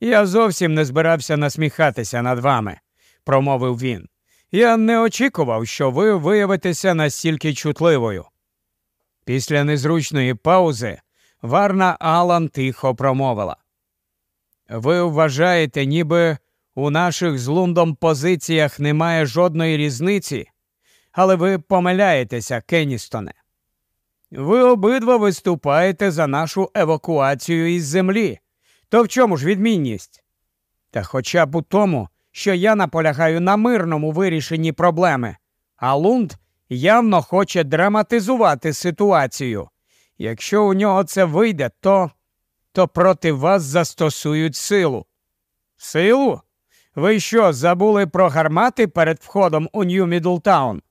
я зовсім не збирався насміхатися над вами, промовив він. Я не очікував, що ви виявитеся настільки чутливою. Після незручної паузи Варна Алан тихо промовила. Ви вважаєте, ніби у наших з Лундом позиціях немає жодної різниці, але ви помиляєтеся, Кенністоне. Ви обидва виступаєте за нашу евакуацію із землі. То в чому ж відмінність? Та хоча б у тому, що я наполягаю на мирному вирішенні проблеми, а Лунд явно хоче драматизувати ситуацію. Якщо у нього це вийде, то то проти вас застосують силу. Силу? Ви що, забули про гармати перед входом у Нью Мідлтаун?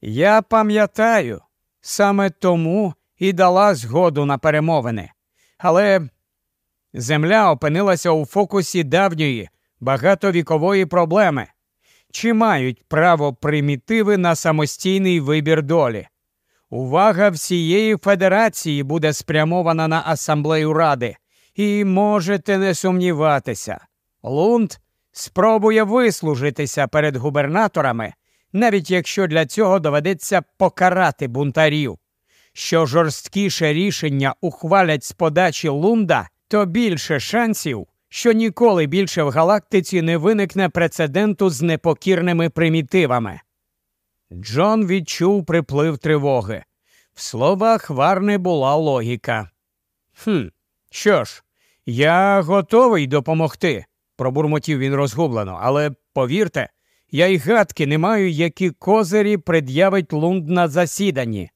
Я пам'ятаю, саме тому і дала згоду на перемовини. Але земля опинилася у фокусі давньої, багатовікової проблеми. Чи мають право примітиви на самостійний вибір долі? Увага всієї федерації буде спрямована на асамблею ради, і можете не сумніватися. Лунд спробує вислужитися перед губернаторами, навіть якщо для цього доведеться покарати бунтарів. Що жорсткіше рішення ухвалять з подачі Лунда, то більше шансів, що ніколи більше в галактиці не виникне прецеденту з непокірними примітивами. Джон відчув приплив тривоги. В словах Варни була логіка. «Хм, Що ж, я готовий допомогти, пробурмотів він розгублено, але повірте, я й гадки не маю, які козирі пред'явить лунд на засіданні.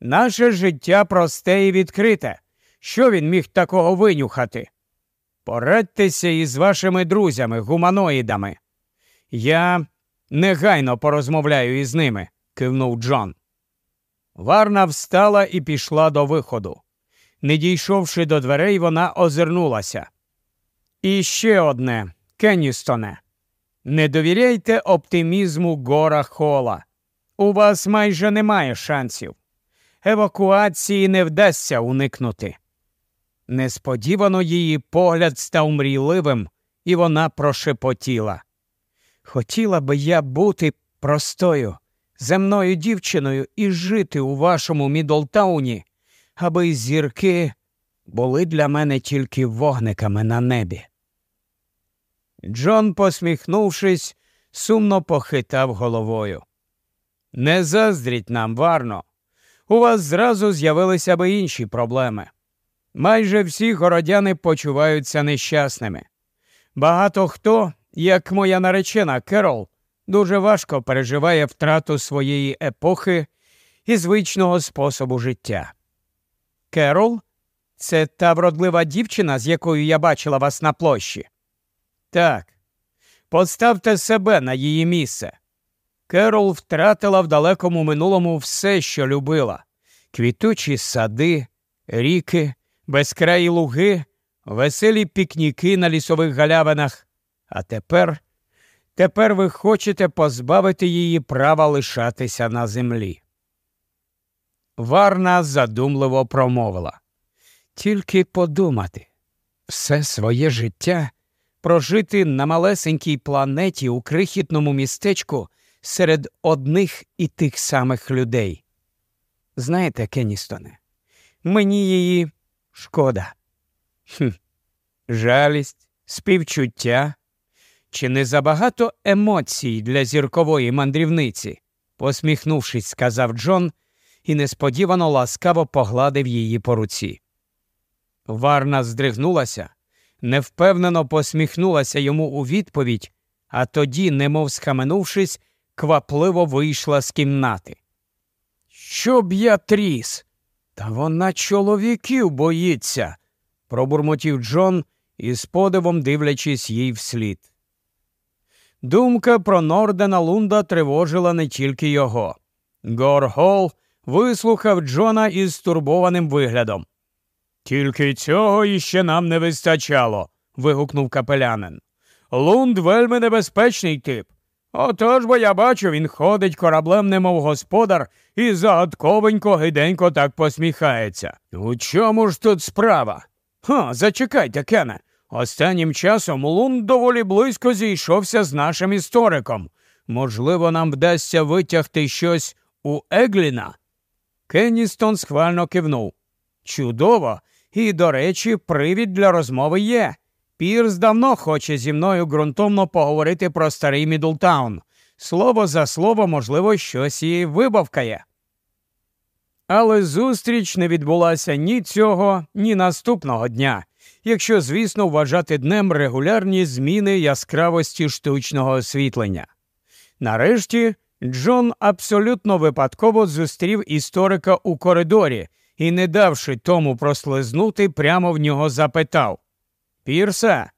Наше життя просте і відкрите. Що він міг такого винюхати? Порадьтеся із вашими друзями, гуманоїдами. Я негайно порозмовляю із ними, кивнув Джон. Варна встала і пішла до виходу. Не дійшовши до дверей, вона озирнулася. І ще одне, Кенністоне. Не довіряйте оптимізму Гора Хола. У вас майже немає шансів. Евакуації не вдасться уникнути. Несподівано її погляд став мрійливим, і вона прошепотіла. Хотіла би я бути простою, земною дівчиною і жити у вашому Мідлтауні, аби зірки були для мене тільки вогниками на небі. Джон, посміхнувшись, сумно похитав головою. Не заздріть нам, варно. У вас зразу з'явилися би інші проблеми. Майже всі городяни почуваються нещасними. Багато хто, як моя наречена Керол, дуже важко переживає втрату своєї епохи і звичного способу життя. Керол це та вродлива дівчина, з якою я бачила вас на площі. Так, поставте себе на її місце. Керол втратила в далекому минулому все, що любила квітучі сади, ріки, безкраї луги, веселі пікніки на лісових галявинах. А тепер, тепер ви хочете позбавити її права лишатися на землі. Варна задумливо промовила. Тільки подумати, все своє життя прожити на малесенькій планеті у крихітному містечку серед одних і тих самих людей. Знаєте, Кенністоне, мені її шкода. Хм. Жалість, співчуття. Чи не забагато емоцій для зіркової мандрівниці? посміхнувшись, сказав Джон і несподівано ласкаво погладив її по руці. Варна здригнулася, невпевнено посміхнулася йому у відповідь, а тоді, немов схаменувшись, квапливо вийшла з кімнати. Щоб я тріс? Та вона чоловіків боїться, пробурмотів Джон із подивом дивлячись їй вслід. Думка про Нордена Лунда тривожила не тільки його. Гор Холл вислухав Джона із стурбованим виглядом. Тільки цього іще нам не вистачало. вигукнув капелянин. Лунд вельми небезпечний тип. Отож бо я бачу, він ходить кораблем, немов господар, і загадковенько гиденько так посміхається. У чому ж тут справа? Ха, зачекайте, Кене. Останнім часом Лунд доволі близько зійшовся з нашим істориком. Можливо, нам вдасться витягти щось у Егліна. Кенністон схвально кивнув. Чудово, і, до речі, привід для розмови є. Пірс давно хоче зі мною ґрунтовно поговорити про старий Мідлтаун. Слово за слово, можливо, щось і вибовкає. Але зустріч не відбулася ні цього, ні наступного дня, якщо, звісно, вважати днем регулярні зміни яскравості штучного освітлення. Нарешті Джон абсолютно випадково зустрів історика у коридорі і, не давши тому прослизнути, прямо в нього запитав Пірсе,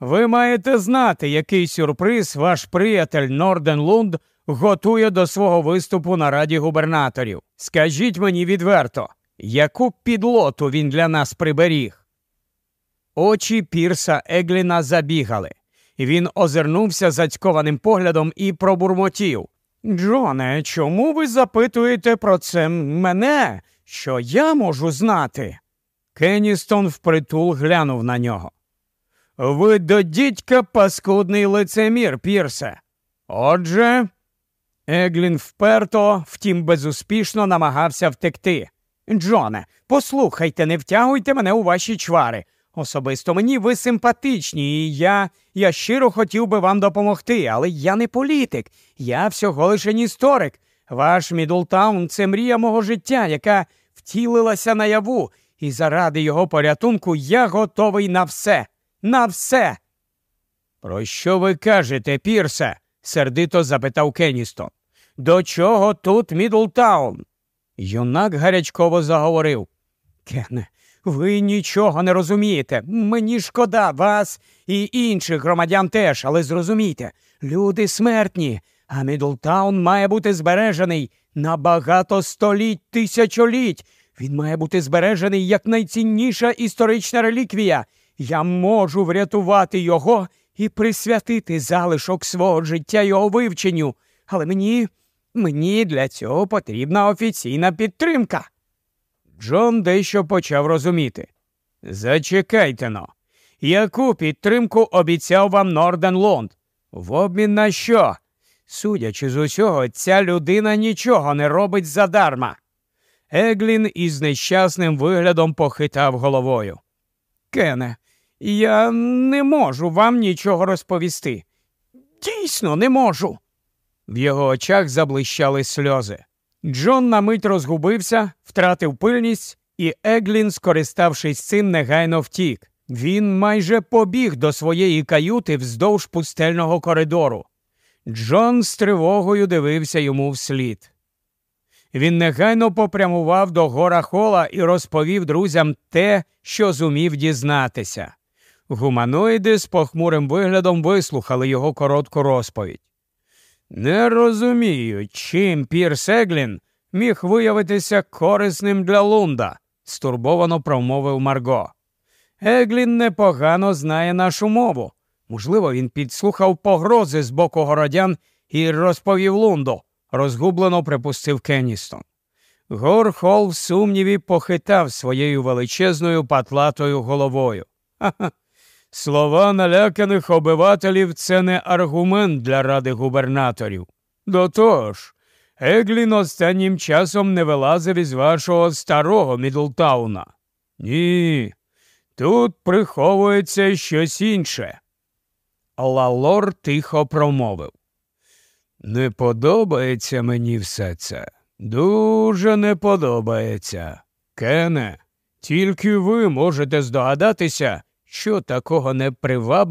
ви маєте знати, який сюрприз ваш приятель Норден Лунд готує до свого виступу на раді губернаторів. Скажіть мені відверто, яку підлоту він для нас приберіг? Очі Пірса Егліна забігали. Він озирнувся зацькованим поглядом і пробурмотів. Джоне, чому ви запитуєте про це мене? Що я можу знати? Кенністон впритул глянув на нього. Ви до дідька паскудний лицемір, Пірсе. Отже, Еглін вперто, втім, безуспішно намагався втекти. Джоне, послухайте, не втягуйте мене у ваші чвари. Особисто мені ви симпатичні, і я я щиро хотів би вам допомогти, але я не політик, я всього лише історик. Ваш Мідлтаун це мрія мого життя, яка втілилася наяву, і заради його порятунку я готовий на все, на все. Про що ви кажете, Пірсе? сердито запитав Кенністон. До чого тут Мідлтаун? Юнак гарячково заговорив. Кене, ви нічого не розумієте. Мені шкода вас і інших громадян теж, але зрозумійте, люди смертні, а Мідлтаун має бути збережений на багато століть, тисячоліть. Він має бути збережений як найцінніша історична реліквія. Я можу врятувати його і присвятити залишок свого життя його вивченню, але мені, мені для цього потрібна офіційна підтримка. Джон дещо почав розуміти. Зачекайте но. Яку підтримку обіцяв вам Норден Лонд? В обмін на що? Судячи з усього, ця людина нічого не робить задарма. Еглін із нещасним виглядом похитав головою. Кене, я не можу вам нічого розповісти. Дійсно, не можу. В його очах заблищали сльози. Джон на мить розгубився, втратив пильність, і Еглін, скориставшись цим, негайно втік. Він майже побіг до своєї каюти вздовж пустельного коридору. Джон з тривогою дивився йому вслід. Він негайно попрямував до гора хола і розповів друзям те, що зумів дізнатися. Гуманоїди з похмурим виглядом вислухали його коротку розповідь. Не розумію, чим Пір Сеглін міг виявитися корисним для Лунда, стурбовано промовив Марго. Еглін непогано знає нашу мову. Можливо, він підслухав погрози з боку городян і розповів Лунду, розгублено припустив Кенністон. Горхол в сумніві похитав своєю величезною патлатою головою. Ха-ха, Слова наляканих обивателів це не аргумент для ради губернаторів. До того ж, Еглін останнім часом не вилазив із вашого старого Мідлтауна. Ні, тут приховується щось інше. Лалор тихо промовив. Не подобається мені все це. Дуже не подобається. Кене, тільки ви можете здогадатися, що такого непривабливого